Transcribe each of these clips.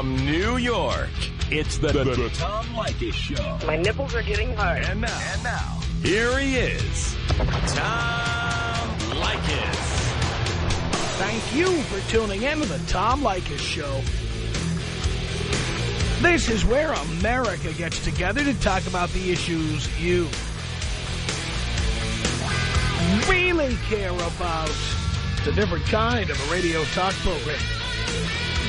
From New York, it's the, the, the Tom Leykis Show. My nipples are getting hard. And now, and now, here he is, Tom Leykis. Thank you for tuning in to the Tom Leykis Show. This is where America gets together to talk about the issues you really care about. It's a different kind of a radio talk program.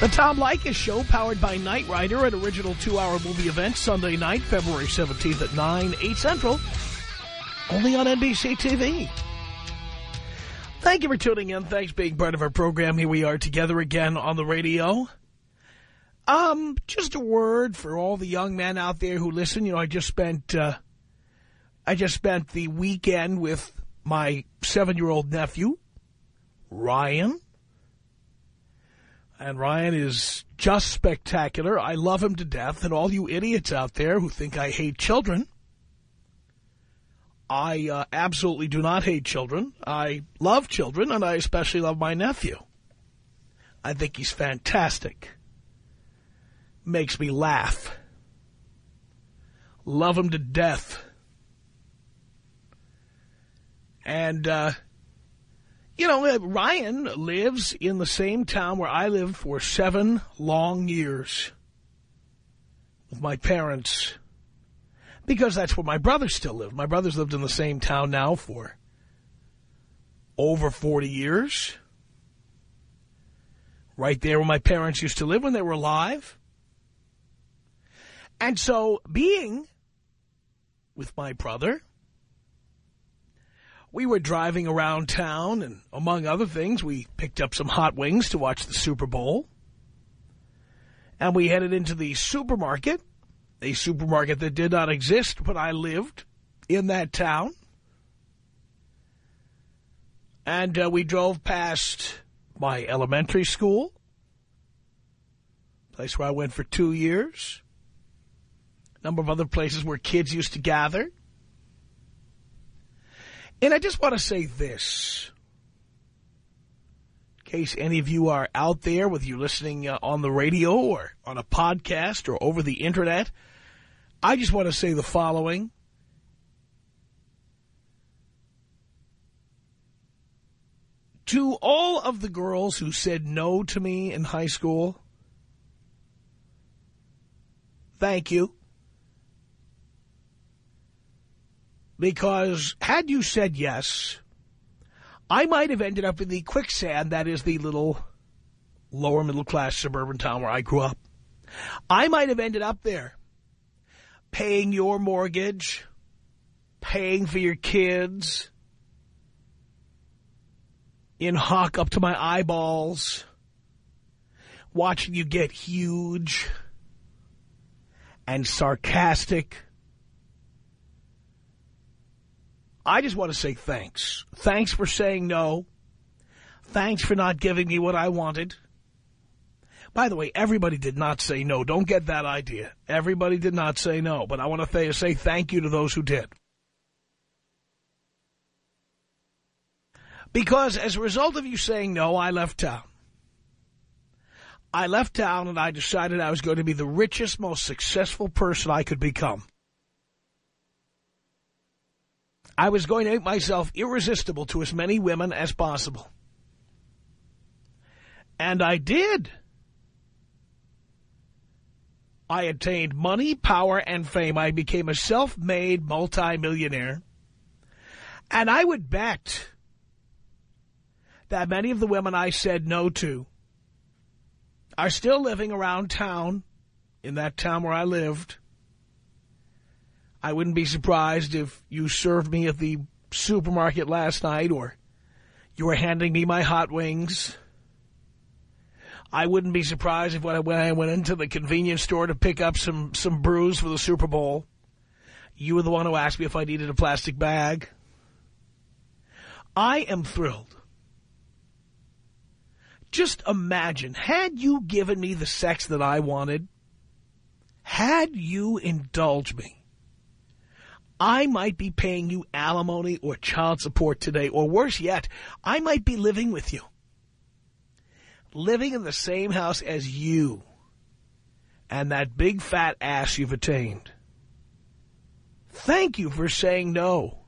The Tom Leykis Show, powered by Knight Rider, an original two-hour movie event, Sunday night, February 17th at 9, 8 Central, only on NBC TV. Thank you for tuning in. Thanks being part of our program. Here we are together again on the radio. Um, just a word for all the young men out there who listen. You know, I just spent, uh, I just spent the weekend with my seven-year-old nephew, Ryan. And Ryan is just spectacular. I love him to death. And all you idiots out there who think I hate children, I uh, absolutely do not hate children. I love children, and I especially love my nephew. I think he's fantastic. Makes me laugh. Love him to death. And, uh, you know, uh, Ryan lives in the same town where I lived for seven long years with my parents because that's where my brothers still live. My brothers lived in the same town now for over 40 years. Right there where my parents used to live when they were alive. And so being with my brother we were driving around town, and among other things, we picked up some hot wings to watch the Super Bowl. And we headed into the supermarket, a supermarket that did not exist when I lived in that town. And uh, we drove past my elementary school, place where I went for two years, a number of other places where kids used to gather. And I just want to say this, in case any of you are out there, whether you're listening uh, on the radio or on a podcast or over the Internet, I just want to say the following. To all of the girls who said no to me in high school, thank you. Because had you said yes, I might have ended up in the quicksand that is the little lower middle class suburban town where I grew up. I might have ended up there paying your mortgage, paying for your kids, in hock up to my eyeballs, watching you get huge and sarcastic I just want to say thanks. Thanks for saying no. Thanks for not giving me what I wanted. By the way, everybody did not say no. Don't get that idea. Everybody did not say no. But I want to say thank you to those who did. Because as a result of you saying no, I left town. I left town and I decided I was going to be the richest, most successful person I could become. I was going to make myself irresistible to as many women as possible. And I did. I attained money, power, and fame. I became a self-made multimillionaire. And I would bet that many of the women I said no to are still living around town, in that town where I lived, I wouldn't be surprised if you served me at the supermarket last night or you were handing me my hot wings. I wouldn't be surprised if when I went into the convenience store to pick up some, some brews for the Super Bowl, You were the one who asked me if I needed a plastic bag. I am thrilled. Just imagine, had you given me the sex that I wanted, had you indulged me, I might be paying you alimony or child support today, or worse yet, I might be living with you. Living in the same house as you and that big fat ass you've attained. Thank you for saying no.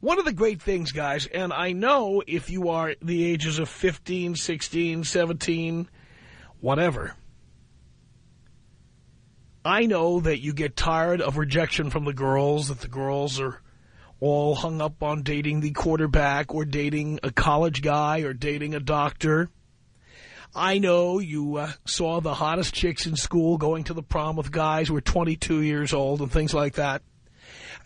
One of the great things, guys, and I know if you are the ages of 15, 16, 17, whatever, I know that you get tired of rejection from the girls, that the girls are all hung up on dating the quarterback or dating a college guy or dating a doctor. I know you uh, saw the hottest chicks in school going to the prom with guys who were 22 years old and things like that.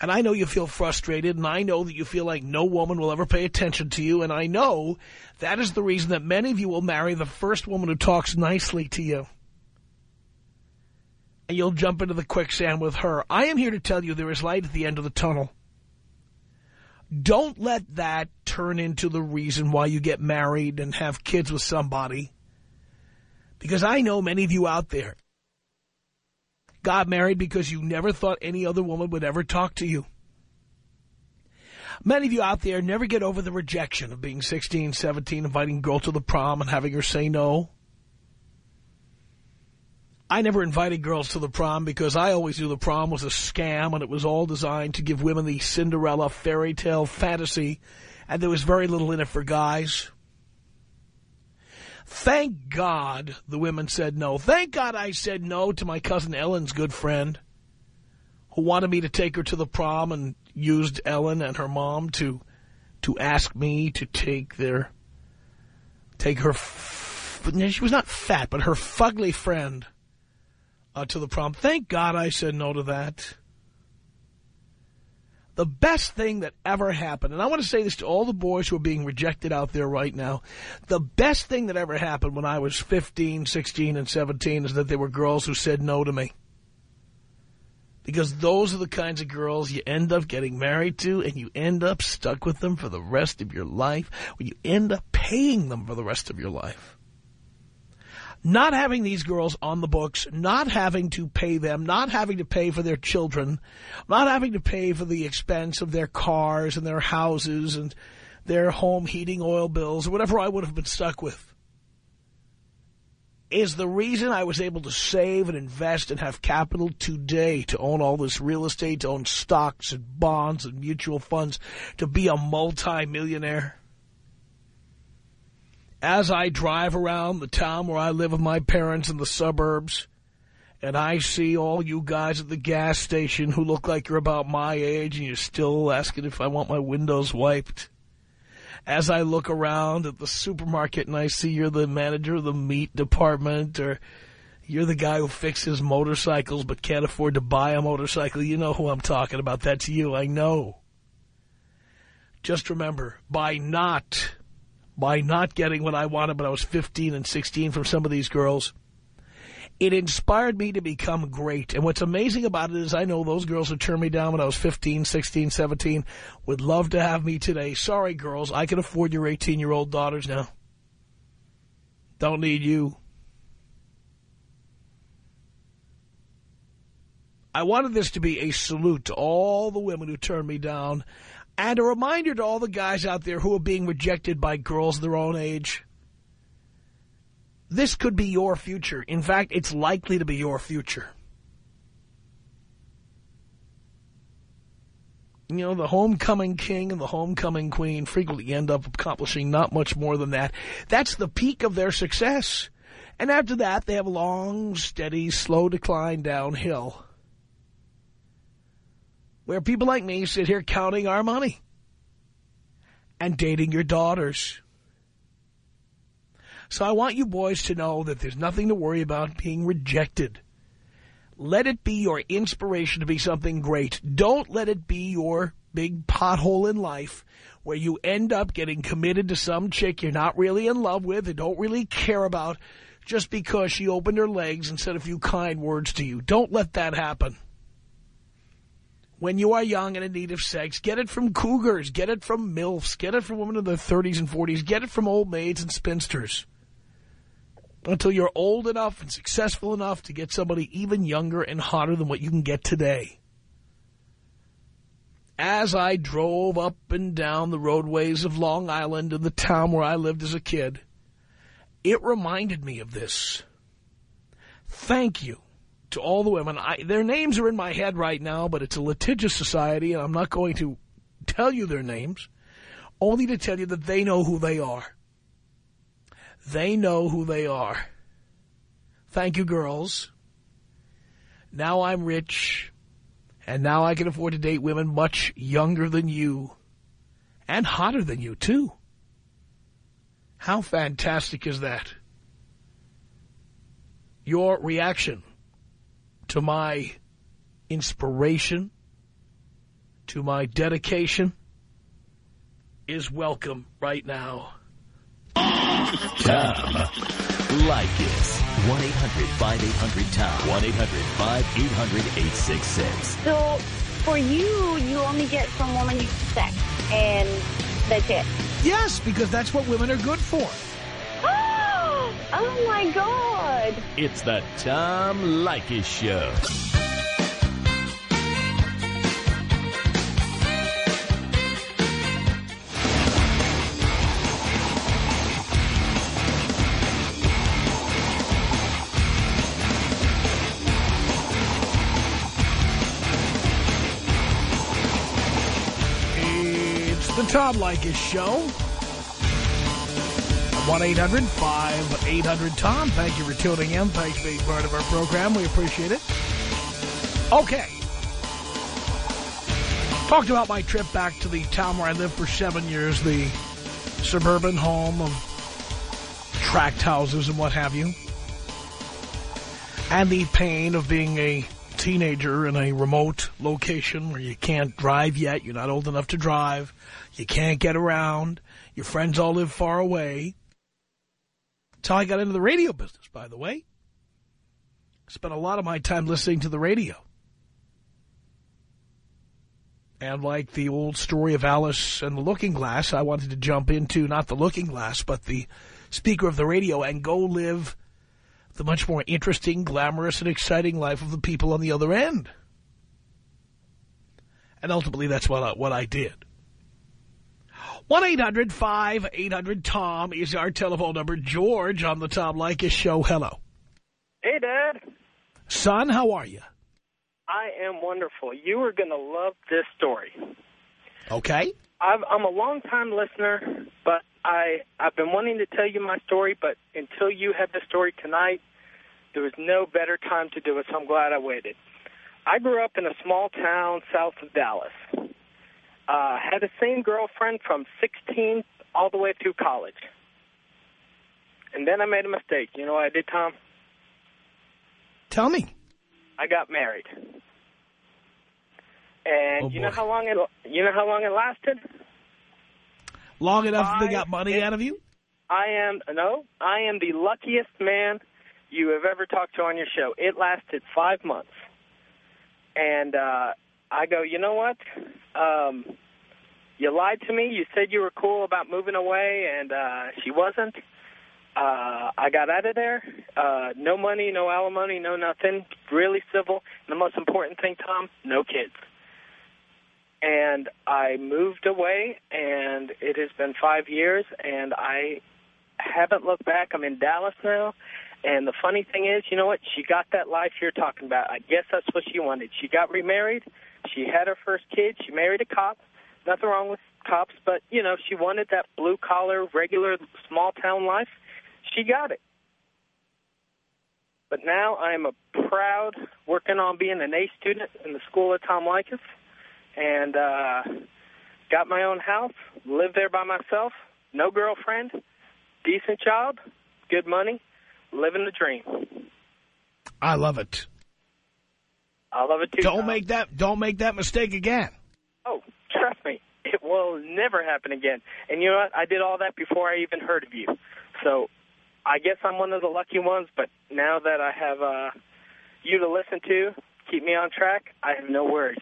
And I know you feel frustrated, and I know that you feel like no woman will ever pay attention to you, and I know that is the reason that many of you will marry the first woman who talks nicely to you. You'll jump into the quicksand with her. I am here to tell you there is light at the end of the tunnel. Don't let that turn into the reason why you get married and have kids with somebody. Because I know many of you out there got married because you never thought any other woman would ever talk to you. Many of you out there never get over the rejection of being 16, 17, inviting a girl to the prom and having her say no. I never invited girls to the prom because I always knew the prom was a scam and it was all designed to give women the Cinderella fairy tale fantasy and there was very little in it for guys. Thank God the women said no. Thank God I said no to my cousin Ellen's good friend who wanted me to take her to the prom and used Ellen and her mom to to ask me to take their take her she was not fat but her fugly friend uh, to the prom. Thank God I said no to that the best thing that ever happened, and I want to say this to all the boys who are being rejected out there right now, the best thing that ever happened when I was 15, 16, and 17 is that there were girls who said no to me. Because those are the kinds of girls you end up getting married to and you end up stuck with them for the rest of your life, you end up paying them for the rest of your life not having these girls on the books, not having to pay them, not having to pay for their children, not having to pay for the expense of their cars and their houses and their home heating oil bills or whatever I would have been stuck with is the reason I was able to save and invest and have capital today to own all this real estate, to own stocks and bonds and mutual funds, to be a multimillionaire as I drive around the town where I live with my parents in the suburbs, and I see all you guys at the gas station who look like you're about my age and you're still asking if I want my windows wiped. As I look around at the supermarket and I see you're the manager of the meat department or you're the guy who fixes motorcycles but can't afford to buy a motorcycle, you know who I'm talking about. That's you, I know. Just remember, by not by not getting what I wanted when I was 15 and 16 from some of these girls. It inspired me to become great. And what's amazing about it is I know those girls who turned me down when I was 15, 16, 17 would love to have me today. Sorry, girls, I can afford your 18-year-old daughters now. Don't need you. I wanted this to be a salute to all the women who turned me down and a reminder to all the guys out there who are being rejected by girls their own age. This could be your future. In fact, it's likely to be your future. You know, the homecoming king and the homecoming queen frequently end up accomplishing not much more than that. That's the peak of their success. And after that, they have a long, steady, slow decline downhill where people like me sit here counting our money and dating your daughters. So I want you boys to know that there's nothing to worry about being rejected. Let it be your inspiration to be something great. Don't let it be your big pothole in life where you end up getting committed to some chick you're not really in love with and don't really care about just because she opened her legs and said a few kind words to you. Don't let that happen. When you are young and in need of sex, get it from cougars, get it from MILFs, get it from women in their 30s and 40s, get it from old maids and spinsters. Until you're old enough and successful enough to get somebody even younger and hotter than what you can get today. As I drove up and down the roadways of Long Island in the town where I lived as a kid, it reminded me of this. Thank you to all the women. I, their names are in my head right now, but it's a litigious society, and I'm not going to tell you their names, only to tell you that they know who they are. They know who they are. Thank you, girls. Now I'm rich, and now I can afford to date women much younger than you, and hotter than you, too. How fantastic is that? Your reaction to my inspiration, to my dedication, is welcome right now. Tom Leykis. 1-800-5800-TOM. 1-800-5800-866. So for you, you only get from women you sex, and that's it. Yes, because that's what women are good for. Oh my God! It's the Tom Leykis Show. It's the Tom Leykis Show. 1-800-5800-TOM. Thank you for tuning in. Thanks for being part of our program. We appreciate it. Okay. Talked about my trip back to the town where I lived for seven years, the suburban home of tract houses and what have you. And the pain of being a teenager in a remote location where you can't drive yet. You're not old enough to drive. You can't get around. Your friends all live far away. That's how I got into the radio business, by the way. Spent a lot of my time listening to the radio. And like the old story of Alice and the Looking Glass, I wanted to jump into not the Looking Glass, but the speaker of the radio and go live the much more interesting, glamorous, and exciting life of the people on the other end. And ultimately, that's what I, what I did. 1-800-5800-TOM is our telephone number. George on the Tom Leykis show. Hello. Hey, Dad. Son, how are you? I am wonderful. You are going to love this story. Okay. I've, I'm a long-time listener, but I, I've been wanting to tell you my story, but until you had the story tonight, there was no better time to do it, so I'm glad I waited. I grew up in a small town south of Dallas. Uh, had the same girlfriend from 16 all the way through college. And then I made a mistake. You know what I did, Tom? Tell me. I got married. And Oh, you know boy. how long it you know how long it lasted? Long enough that they got money minutes. out of you? I am no, I am the luckiest man you have ever talked to on your show. It lasted five months, and uh, I go, you know what? Um, you lied to me. You said you were cool about moving away, and uh, she wasn't. Uh, I got out of there. Uh, no money, no alimony, no nothing. Really civil. And the most important thing, Tom, no kids. And I moved away, and it has been five years, and I haven't looked back. I'm in Dallas now. And the funny thing is, you know what? She got that life you're talking about. I guess that's what she wanted. She got remarried. She had her first kid. She married a cop. Nothing wrong with cops, but, you know, she wanted that blue-collar, regular, small-town life. She got it. But now I'm a proud, working on being an A student in the school of Tom Leykis, and uh, got my own house, live there by myself, no girlfriend, decent job, good money, living the dream. I love it. I love it too. Don't Tom. make that don't make that mistake again. Oh, trust me, it will never happen again. And you know what? I did all that before I even heard of you. So I guess I'm one of the lucky ones, but now that I have uh, you to listen to, keep me on track, I have no worries.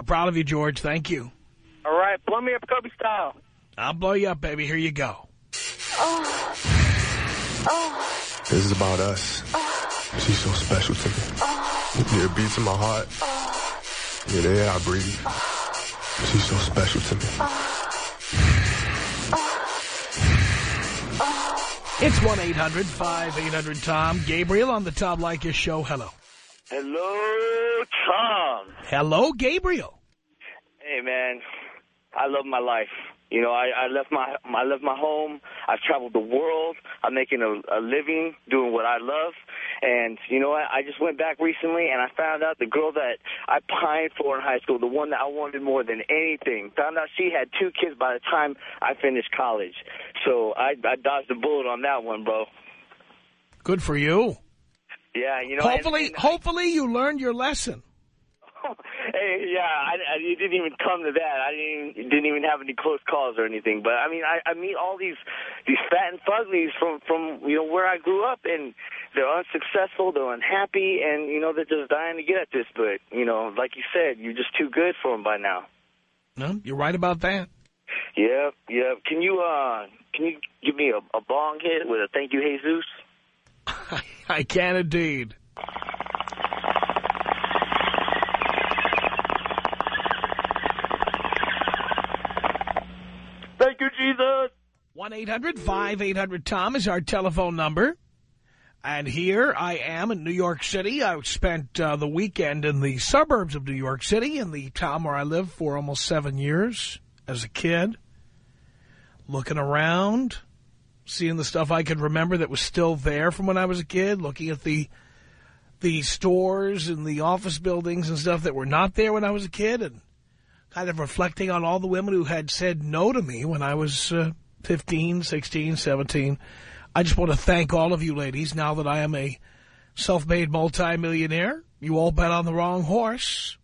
I'm proud of you, George. Thank you. All right, blow me up Kobe style. I'll blow you up, baby. Here you go. Oh. Oh. This is about us. She's so special to me. Yeah, it beats in my heart. Yeah, the air I breathe. She's so special to me. It's 1-800-5800-TOM. Gabriel on the Tom Leykis show. Hello. Hello, Tom. Hello, Gabriel. Hey, man. I love my life. You know, I, I left my I left my home. I've traveled the world. I'm making a, a living doing what I love. And you know what? I just went back recently and I found out the girl that I pined for in high school, the one that I wanted more than anything, found out she had two kids by the time I finished college. So I, I dodged a bullet on that one, bro. Good for you. Yeah, you know. Hopefully, and, and hopefully you learned your lesson. hey, yeah, I, I, it didn't even come to that. I didn't even, didn't even have any close calls or anything. But I mean, I, I meet all these these fat and fuglies from from you know where I grew up, and they're unsuccessful, they're unhappy, and you know they're just dying to get at this. But you know, like you said, you're just too good for them by now. No, you're right about that. Yep, yep. Can you uh can you give me a, a bong hit with a thank you, Jesus? I can indeed. Thank you, Jesus. 1-800-5800-TOM is our telephone number. And here I am in New York City. I spent uh, the weekend in the suburbs of New York City, in the town where I lived for almost seven years as a kid. Looking around, seeing the stuff I could remember that was still there from when I was a kid, looking at the the stores and the office buildings and stuff that were not there when I was a kid, and kind of reflecting on all the women who had said no to me when I was uh, 15, 16, 17. I just want to thank all of you ladies now that I am a self-made multimillionaire. You all bet on the wrong horse.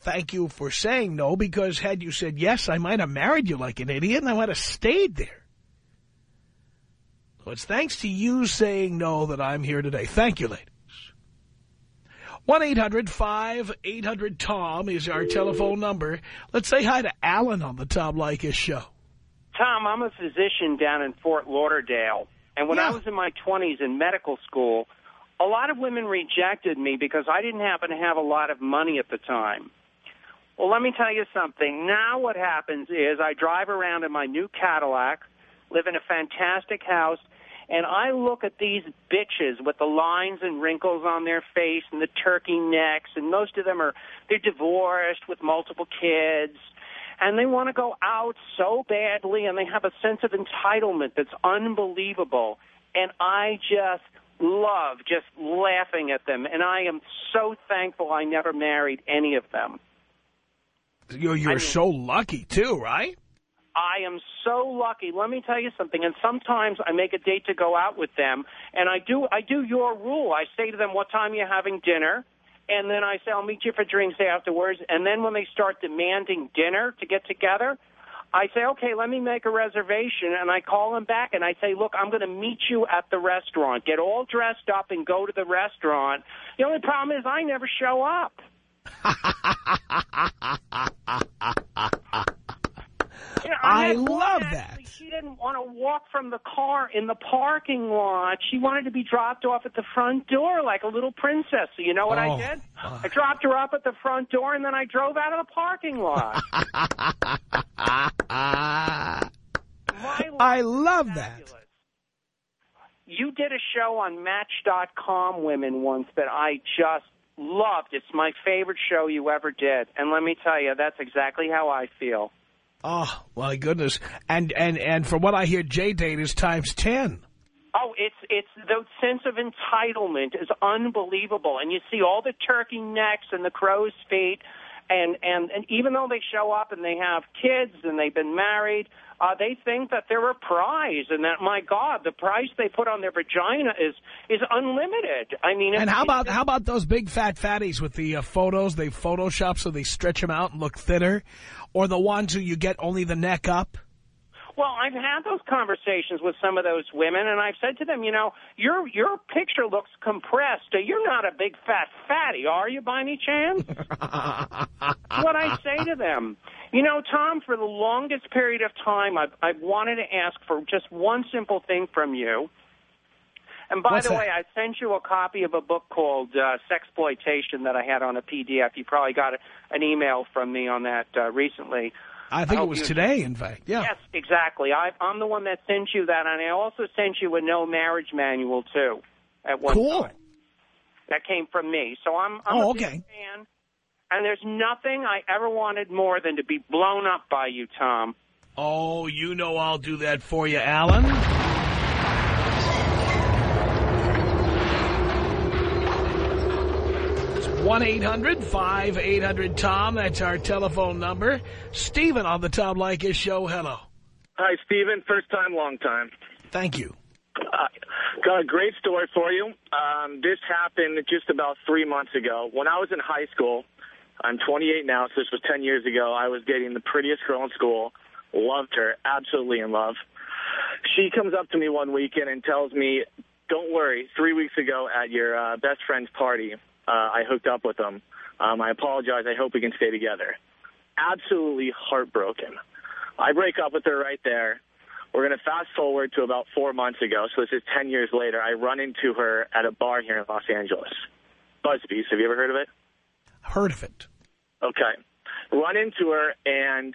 Thank you for saying no, because had you said yes, I might have married you like an idiot, and I might have stayed there. So it's thanks to you saying no that I'm here today. Thank you, ladies. 1-800-5800-TOM is our telephone number. Let's say hi to Alan on the Tom Leykis show. Tom, I'm a physician down in Fort Lauderdale. And when Yeah. I was in my 20s in medical school, a lot of women rejected me because I didn't happen to have a lot of money at the time. Well, let me tell you something. Now what happens is I drive around in my new Cadillac, live in a fantastic house, and I look at these bitches with the lines and wrinkles on their face and the turkey necks, and most of them are they're divorced with multiple kids, and they want to go out so badly, and they have a sense of entitlement that's unbelievable, and I just love just laughing at them, and I am so thankful I never married any of them. You're, you're I mean- so lucky, too, right? I am so lucky. Let me tell you something. And sometimes I make a date to go out with them, and I do I do your rule. I say to them, "What time are you having dinner?" And then I say, "I'll meet you for drinks afterwards." And then when they start demanding dinner to get together, I say, "Okay, let me make a reservation." And I call them back and I say, "Look, I'm going to meet you at the restaurant. Get all dressed up and go to the restaurant." The only problem is I never show up. Know, I one love actually, that. She didn't want to walk from the car in the parking lot. She wanted to be dropped off at the front door like a little princess. So you know what Oh, I did? Uh. I dropped her off at the front door, and then I drove out of the parking lot. I love that. You did a show on Match.com women once that I just loved. It's my favorite show you ever did. And let me tell you, that's exactly how I feel. Oh, my goodness. And, and, and from what I hear, J-Date is times 10. Oh, it's it's the sense of entitlement is unbelievable, and you see all the turkey necks and the crow's feet, and and and even though they show up and they have kids and they've been married, uh, they think that they're a prize, and that my God, the price they put on their vagina is is unlimited. I mean, And how about how about those big fat fatties with the uh, photos they Photoshop so they stretch them out and look thinner? Or the ones who you get only the neck up? Well, I've had those conversations with some of those women, and I've said to them, you know, your your picture looks compressed. You're not a big fat fatty, are you, by any chance? what I say to them. You know, Tom, for the longest period of time, I've, I've wanted to ask for just one simple thing from you. And by What's the that? way, I sent you a copy of a book called uh, Sexploitation that I had on a PDF. You probably got a, an email from me on that uh, recently. I think Oh, it was you- today, in fact. Yeah. Yes, exactly. I, I'm the one that sent you that, and I also sent you a no marriage manual too. At one Cool. time, that came from me. So I'm, I'm Oh, a big okay. fan, and there's nothing I ever wanted more than to be blown up by you, Tom. Oh, you know I'll do that for you, Alan. 1-800-5800-TOM. That's our telephone number. Stephen on the Tom Leykis show. Hello. Hi, Steven. First time, long time. Thank you. Uh, got a great story for you. Um, this happened just about three months ago. When I was in high school, I'm 28 now, so this was 10 years ago, I was dating the prettiest girl in school. Loved her. Absolutely in love. She comes up to me one weekend and tells me, don't worry, three weeks ago at your uh, best friend's party, uh, I hooked up with him. Um, I apologize. I hope we can stay together. Absolutely heartbroken. I break up with her right there. We're going to fast forward to about four months ago. So this is 10 years later. I run into her at a bar here in Los Angeles. Buzzbees. Have you ever heard of it? Heard of it. Okay. Run into her, and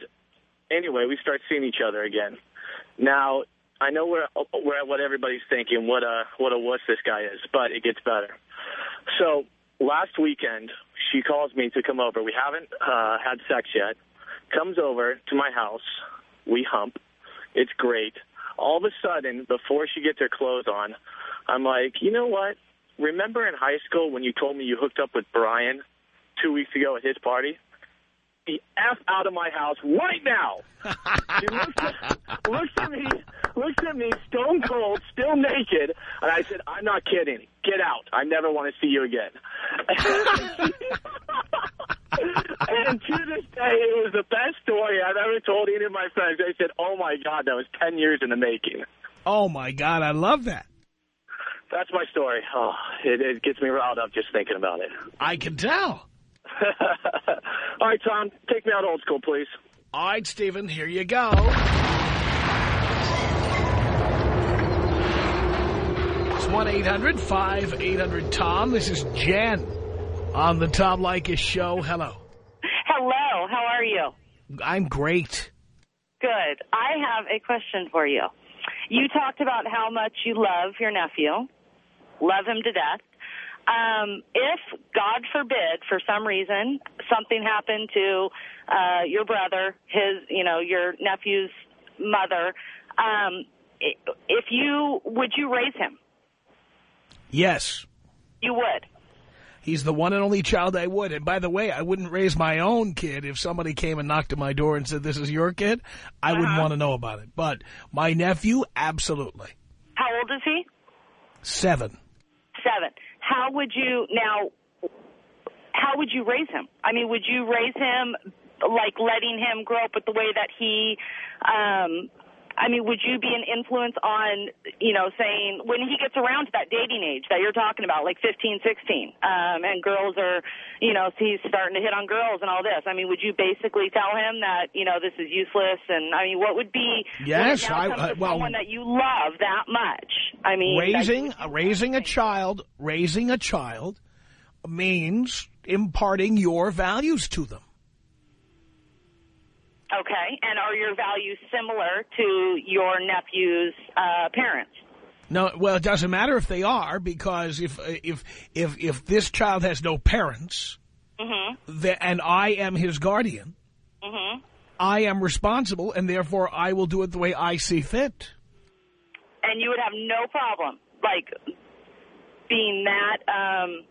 anyway, we start seeing each other again. Now, I know we're, we're what everybody's thinking, what a what a wuss this guy is, but it gets better. So last weekend, she calls me to come over. We haven't uh, had sex yet. Comes over to my house. We hump. It's great. All of a sudden, before she gets her clothes on, I'm like, you know what? Remember in high school when you told me you hooked up with Brian two weeks ago at his party? The F out of my house right now. She looks at, looks at me, looks at me, stone cold, still naked, and I said, "I'm not kidding. Get out. I never want to see you again." and to this day, it was the best story I've ever told any of my friends. They said, "Oh my God, that was ten years in the making." Oh, my God, I love that. That's my story. Oh, it, it gets me riled up just thinking about it. I can tell. All right, Tom, take me out old school, please. All right, Stephen, here you go. It's 1-800-5800-TOM. This is Jen on the Tom Leykis show. Hello. Hello, how are you? I'm great. Good. I have a question for you. You talked about how much you love your nephew, love him to death. Um, if, God forbid, for some reason, something happened to uh, your brother, his, you know, your nephew's mother, um, if you, would you raise him? Yes. You would. He's the one and only child I would. And by the way, I wouldn't raise my own kid if somebody came and knocked at my door and said, this is your kid. I wouldn't want to know about it. But my nephew, absolutely. How old is he? Seven. Seven. How would you now? How would you raise him? I mean, would you raise him like letting him grow up with the way that he? Um, I mean, would you be an influence on, you know, saying when he gets around to that dating age that you're talking about, like 15, 16, um, and girls are, you know, he's starting to hit on girls and all this. I mean, would you basically tell him that, you know, this is useless? And I mean, what would be Yes, I- to well- someone that you love that much? I mean, raising you- raising a child raising a child means imparting your values to them Okay, and are your values similar to your nephew's uh, parents? no well it doesn't matter if they are because if if if if this child has no parents Mm-hmm. the, and I am his guardian Mm-hmm. I am responsible and therefore I will do it the way I see fit And you would have no problem, like, being that, um,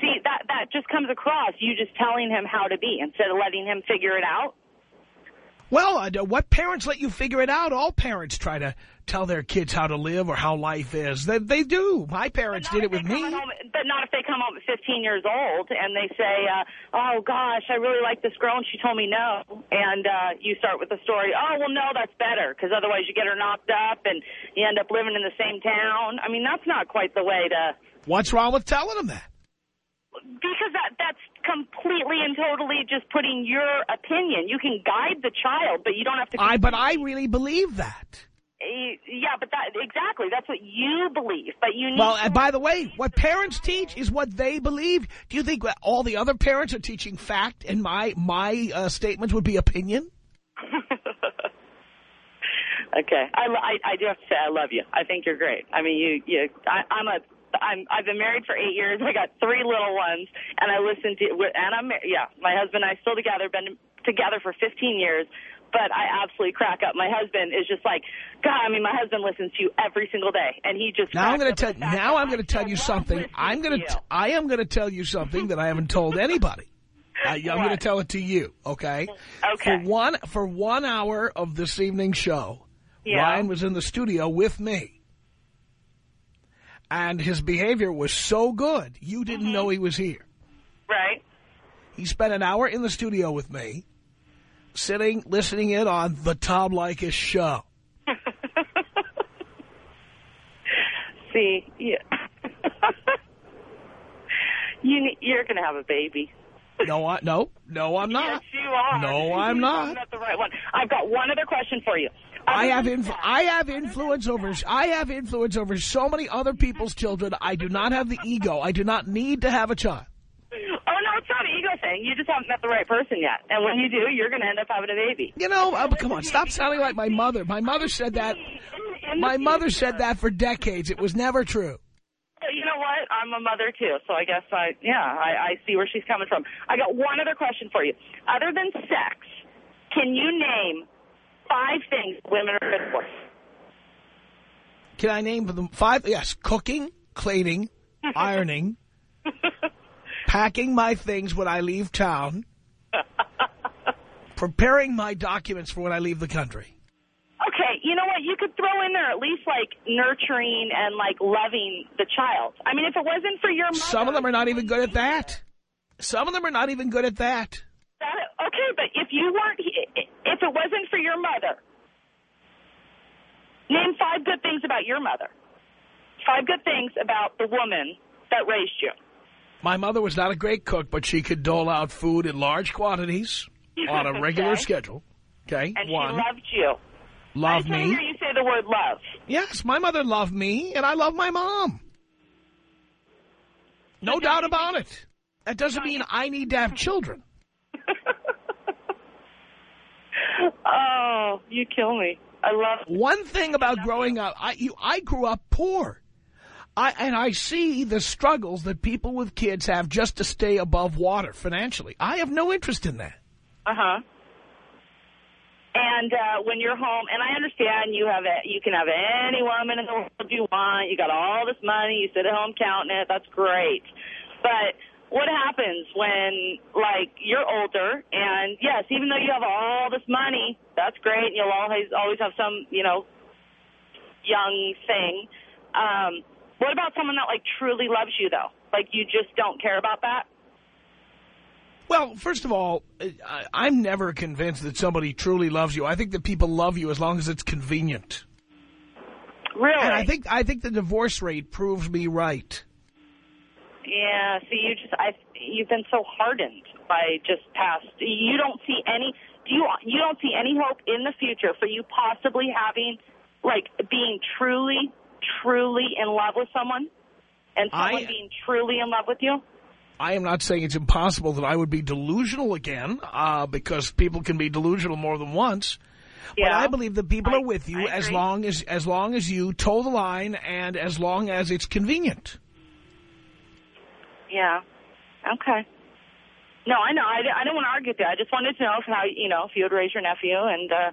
see, that, that just comes across, you just telling him how to be instead of letting him figure it out. Well, uh, what parents let you figure it out? All parents try to tell their kids how to live or how life is. They, they do. My parents did it with me. Home, but not if they come home at 15 years old and they say, uh, oh, gosh, I really like this girl and she told me no. And uh, you start with the story, oh, well, no, that's better because otherwise you get her knocked up and you end up living in the same town. I mean, that's not quite the way to... What's wrong with telling them that? Because that that's completely and totally just putting your opinion. You can guide the child, but you don't have to... I But I really believe that. Yeah, but that exactly. That's what you believe. But you need Well, and by the way, what parents teach is what they believe. Do you think all the other parents are teaching fact and my my uh, statements would be opinion? okay. I, I, I do have to say I love you. I think you're great. I mean, you, you I, I'm a I'm I've been married for eight years. I got three little ones, and I listen to and I'm yeah. My husband and I still together. Been together for 15 years but I absolutely crack up. My husband is just like, God, I mean, my husband listens to you every single day, and he just. Now I'm going to tell. Now I'm going to tell you something. I'm going to. I am going to tell you something that I haven't told anybody. I, I'm going to tell it to you. Okay. Okay. For one for one hour of this evening's show, Yeah. Ryan was in the studio with me. And his behavior was so good, you didn't Mm-hmm. know he was here. Right. He spent an hour in the studio with me, sitting, listening in on the Tom Leykis show. See, yeah. you, you're going to have a baby. No, I, no, no, I'm not. Yes, you are. No, I'm not. Not the right one. I've got one other question for you. I have inf I have influence over I have influence over so many other people's children. I do not have the ego. I do not need to have a child. Oh no, it's not an ego thing. You just haven't met the right person yet, and when you do, you're going to end up having a baby. You know, uh, come on, stop sounding like my mother. My mother said that. My mother said that for decades. It was never true. You know what? I'm a mother too, so I guess I yeah I, I see where she's coming from. I got one other question for you. Other than sex, can you name five things women are good for? Can I name them five? Yes, cooking, cleaning, ironing, packing my things when I leave town, preparing my documents for when I leave the country. Okay, you know what? You could throw in there at least like nurturing and like loving the child. I mean, if it wasn't for your mother, Some of them are not even good at that. Some of them are not even good at that. that, okay, but if you weren't, if it wasn't for your mother, name five good things about your mother. Five good things about the woman that raised you. My mother was not a great cook, but she could dole out food in large quantities on a regular Okay. schedule. Okay, And one. she loved you. Love me. I hear you say the word love. Yes, my mother loved me, and I love my mom. No doubt about it. That doesn't mean I need to have children. Oh, you kill me. I love One thing about growing up, I you, I grew up poor. I and I see the struggles that people with kids have just to stay above water financially. I have no interest in that. Uh huh. And uh, when you're home, and I understand you have a, you can have any woman in the world you want. You got all this money. You sit at home counting it. That's great. But what happens when, like, you're older, and yes, even though you have all this money, that's great. And you'll always always have some, you know, young thing. Um, what about someone that like truly loves you though? Like you just don't care about that? Well, first of all, I'm never convinced that somebody truly loves you. I think that people love you as long as it's convenient. Really? And I think I think the divorce rate proves me right. Yeah, see, you just I you've been so hardened by just past. You don't see any. Do you you don't see any hope in the future for you possibly having like being truly, truly in love with someone, and someone I- being truly in love with you? I am not saying it's impossible that I would be delusional again, uh, because people can be delusional more than once. Yeah. But I believe that people I- are with you as long as as long as you toe the line and as long as it's convenient. Yeah. Okay. No, I know. I, I don't want to argue with you. I just wanted to know if how you know if you would raise your nephew, and uh,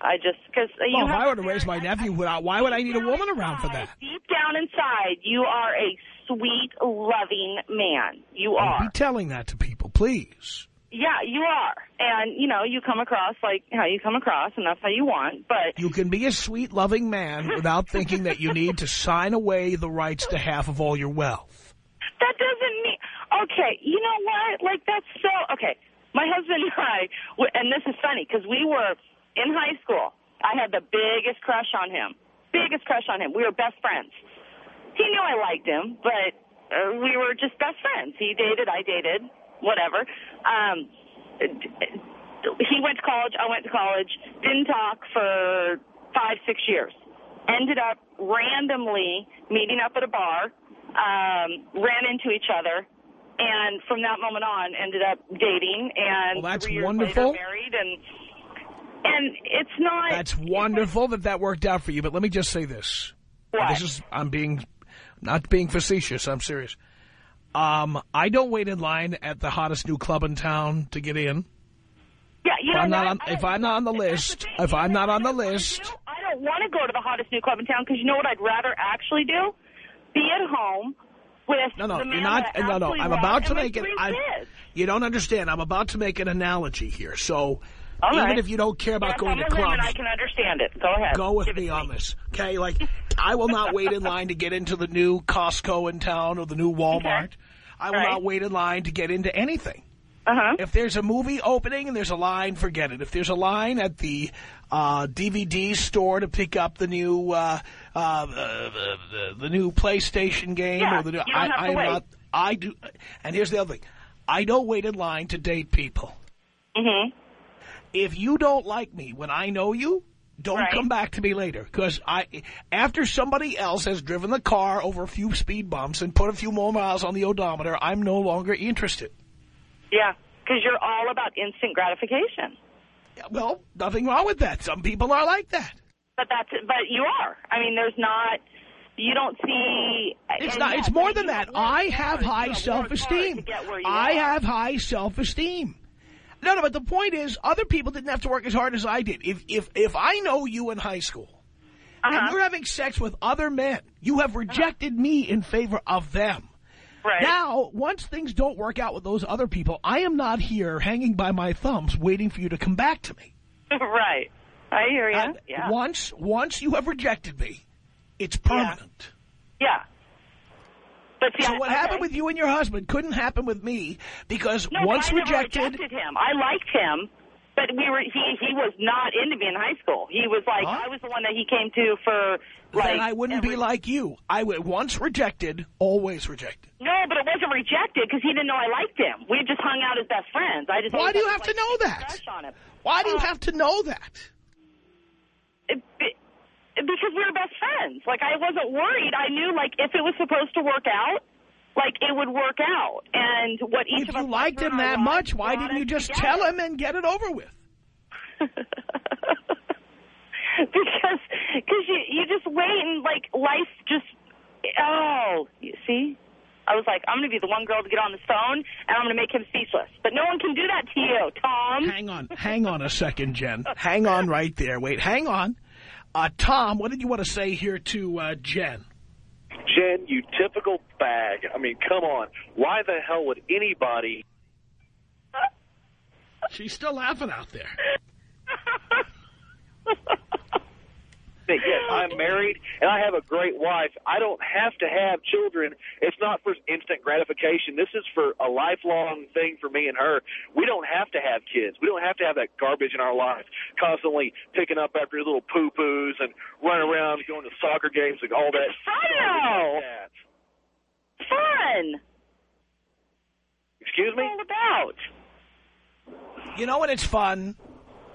I just because uh, you Well, if I were to raise my nephew, would I- why would I need a woman around for that? deep down inside, you are a sweet, loving man. You Don't are. be telling that to people, please. Yeah, you are. And, you know, you come across like how you come across, and that's how you want. But You can be a sweet, loving man without thinking that you need to sign away the rights to half of all your wealth. That doesn't mean... Okay, you know what? Like, that's so... Okay, my husband and I... And this is funny, because we were in high school. I had the biggest crush on him. Biggest crush on him. We were best friends. He knew I liked him, but uh, we were just best friends. He dated, I dated, whatever. Um, he went to college, I went to college, didn't talk for five, six years. Ended up randomly meeting up at a bar, um, ran into each other, and from that moment on ended up dating and Well, that's wonderful. later married and and it's not That's wonderful that that worked out for you. But let me just say this. What? This is, I'm being, not being facetious, I'm serious. Um, I don't wait in line at the hottest new club in town to get in. yeah, you If know I'm not on, I if I'm not on the that's the list, if I'm not on the list, I don't want to go to the hottest new club in town because you know what I'd rather actually do? Be at home with no, no, you're not, no, no, I'm about to make it, I'm, you don't understand, I'm about to make an analogy here. So, All even right. if you don't care about Yes, going I'm to clubs, I can understand it. Go ahead. Go with Give me on this, okay? Like, I will not wait in line to get into the new Costco in town or the new Walmart. I will Right. not wait in line to get into anything. Uh-huh. If there's a movie opening and there's a line, forget it. If there's a line at the uh, DVD store to pick up the new uh, uh, the, the, the new PlayStation game Yeah, or the new, I, I am not. I do, and here's the other thing: I don't wait in line to date people. Mm-hmm. If you don't like me when I know you, don't Right. come back to me later. Because I, after somebody else has driven the car over a few speed bumps and put a few more miles on the odometer, I'm no longer interested. Yeah, because you're all about instant gratification. Well, nothing wrong with that. Some people are like that. But that's but you are. I mean, there's not. You don't see. It's not. yes, It's more than that. I have high have worked hard self-esteem. to get where you I have high self-esteem. No, no, but the point is, other people didn't have to work as hard as I did. If if if I know you in high school, and Uh-huh. you're having sex with other men, you have rejected me in favor of them. Right. Now, once things don't work out with those other people, I am not here hanging by my thumbs waiting for you to come back to me. right. I hear you. And yeah. Once once you have rejected me, it's permanent. Yeah. But see, So I- what okay. happened with you and your husband couldn't happen with me because No, once rejected, rejected him. I liked him, but we were he he was not into me in high school. He was like Huh? I was the one that he came to for like. then I wouldn't be like you. I would once rejected, always rejected. No, but it wasn't rejected because he didn't know I liked him. We just hung out as best friends. I just Why do you have this, to know that? Crush on him. Why do you Uh, have to know that? it- it- because we were best friends. Like I wasn't worried. I knew like if it was supposed to work out, like it would work out. And what each If of us you liked him through in our that much, why didn't you just together. tell him and get it over with? because cause you you just wait and like life just oh you see I was like I'm gonna be the one girl to get on the phone and I'm gonna make him speechless but no one can do that to you Tom Hang on, hang on a second, Jen. Hang on right there. Wait, hang on. Uh, Tom, what did you want to say here to uh, Jen? Jen, you typical bag. I mean, come on. Why the hell would anybody... She's still laughing out there. think, yes, I'm married and I have a great wife. I don't have to have children. It's not for instant gratification. This is for a lifelong thing for me and her. We don't have to have kids. We don't have to have that garbage in our life, constantly picking up after little poo-poos and running around, going to soccer games and all that. fun though fun Excuse me? all about You know when it's fun?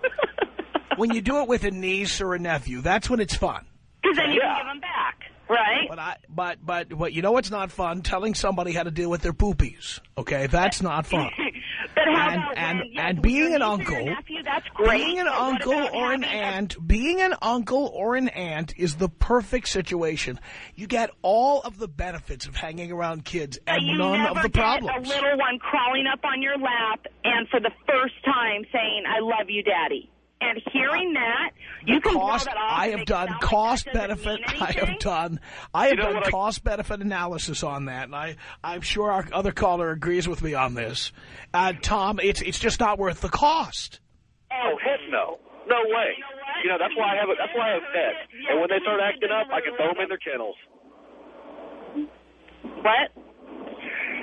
when you do it with a niece or a nephew, that's when it's fun. because then you Yeah. can give them back right But I, but, but, what you know what's not fun? Telling somebody how to deal with their poopies. Okay, that's not fun. but how And- about and- when, yes, and being an niece or your uncle- nephew, that's great Being an but uncle or an having a- aunt, being an uncle or an aunt is the perfect situation. You get all of the benefits of hanging around kids But and none never of the get problems. a little one crawling up on your lap and for the first time saying, I love you, Daddy. And hearing that, you can cost, that off I have done sound like cost benefit. I have done. I have You know done what I- cost benefit analysis on that, and I I'm sure our other caller agrees with me on this. Uh, Tom, it's it's just not worth the cost. Oh heck no, no way. You know that's why I have a, that's why I have pets. And when they start acting up, I can throw them in their kennels. What?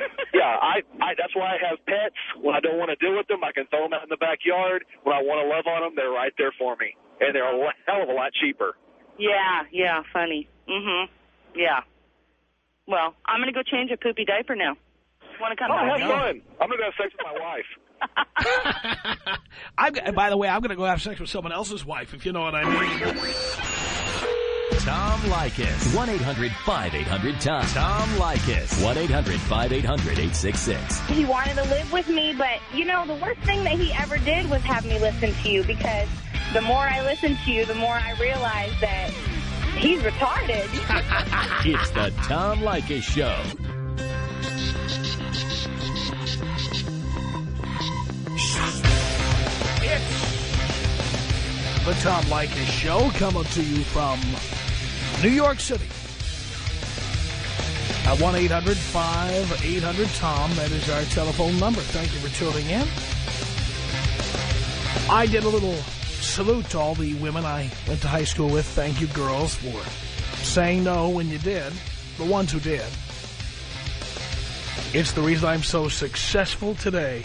Yeah, I, I that's why I have pets. When I don't want to deal with them, I can throw them out in the backyard. When I want to love on them, they're right there for me, and they're a hell of a lot cheaper. Yeah, yeah, funny. Mhm. Yeah. Well, I'm gonna go change a poopy diaper now. Want to come Oh, back? have fun! I'm gonna go have sex with my wife. I'm, g- by the way, I'm going to go have sex with someone else's wife, if you know what I mean. Tom Leykis. 1-800-5800-TOM. Tom Leykis. 1-800-5800-866. He wanted to live with me, but, you know, the worst thing that he ever did was have me listen to you because the more I listen to you, the more I realize that he's retarded. It's the Tom Leykis Show. It's The Tom Leykis Show coming to you from New York City. At 1-800-5800-TOM. That is our telephone number. Thank you for tuning in. I did a little salute to all the women I went to high school with. Thank you, girls, for saying no when you did. The ones who did. It's the reason I'm so successful today.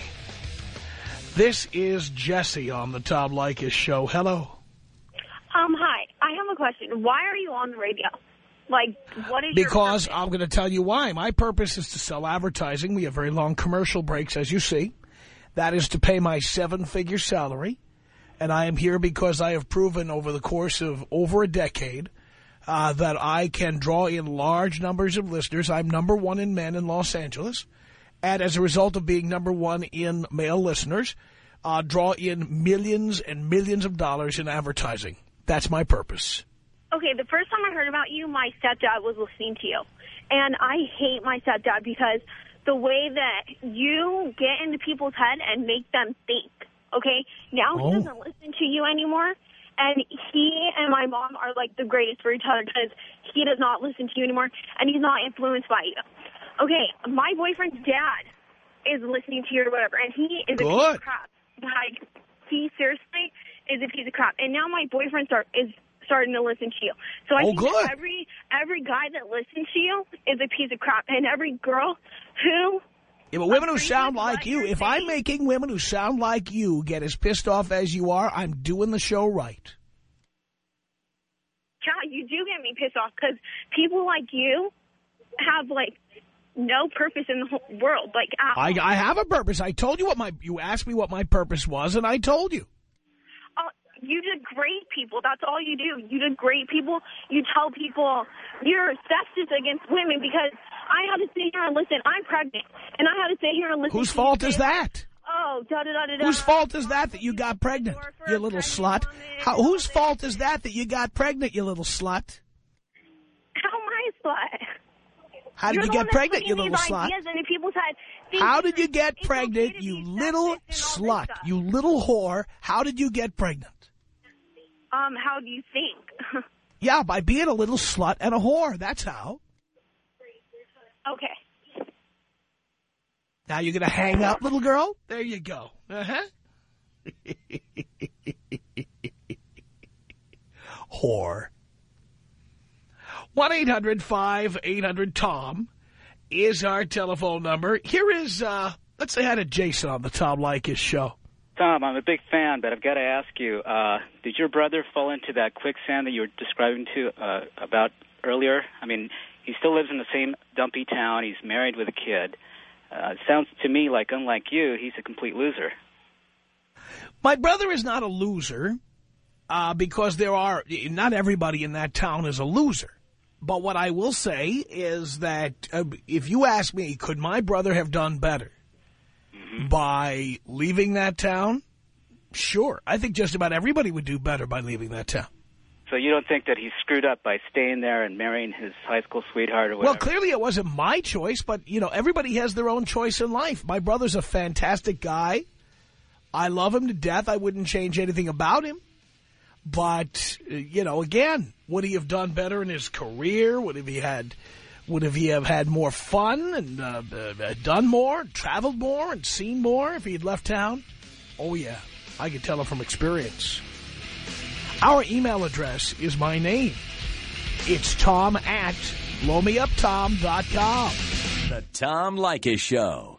This is Jesse on the Tom Leykis Show. Hello. I have a question. Why are you on the radio? Like, what is Because I'm going to tell you why. My purpose is to sell advertising. We have very long commercial breaks, as you see. That is to pay my seven-figure salary. And I am here because I have proven over the course of over a decade uh, that I can draw in large numbers of listeners. I'm number one in men in Los Angeles. And as a result of being number one in male listeners, uh, draw in millions and millions of dollars in advertising. That's my purpose. Okay, the first time I heard about you, my stepdad was listening to you. And I hate my stepdad because the way that you get into people's head and make them think, okay? Now Oh. he doesn't listen to you anymore. And he and my mom are like the greatest for each other because he does not listen to you anymore and he's not influenced by you. Okay, my boyfriend's dad is listening to you or whatever, and he is a piece Good. of crap. Like, he seriously is a piece of crap. And now my boyfriend start, is starting to listen to you. So I Oh, think good. every every guy that listens to you is a piece of crap, and every girl who Yeah, but women who sound like you, if I'm making women who sound like you get as pissed off as you are, I'm doing the show right. God, you do get me pissed off because people like you have like no purpose in the whole world. Like, I. I have a purpose. I told you what my, you asked me what my purpose was, and I told you. You degrade people. That's all you do. You degrade people. You tell people you're sexist against women because I had to sit here and listen. I'm pregnant, and I had to sit here and listen. Whose fault is that? Oh, da da da da. Whose fault is that that you got pregnant, you little slut? How, whose fault is that that you got pregnant, you little slut? How am I a slut? How did You're you get pregnant, you little slut? Ideas into people's head. How did you get pregnant, you little slut? You little whore. How did you get pregnant? Um, how do you think? Yeah, by being a little slut and a whore. That's how. okay. Now you're going to hang up, little girl? There you go. Uh-huh. Whore. 1-800-5800-TOM is our telephone number. Here is, uh, let's say hi to Jason on the Tom Leykis show. Tom, I'm a big fan, but I've got to ask you, uh, did your brother fall into that quicksand that you were describing to uh, about earlier? I mean, he still lives in the same dumpy town. He's married with a kid. Uh, it sounds to me like, unlike you, he's a complete loser. My brother is not a loser uh, because there are, not everybody in that town is a loser. But what I will say is that uh, if you ask me, could my brother have done better by leaving that town? Sure. I think just about everybody would do better by leaving that town. So you don't think that he screwed up by staying there and marrying his high school sweetheart or whatever? Well, clearly it wasn't my choice, but, you know, everybody has their own choice in life. My brother's a fantastic guy. I love him to death. I wouldn't change anything about him. But, uh, you know, again, would he have done better in his career? Would he have he had, would have he have had more fun and uh, uh, done more, traveled more, and seen more if he had left town? Oh, yeah. I can tell it from experience. Our email address is my name. It's Tom at blowmeuptom.com. The Tom Leykis Show.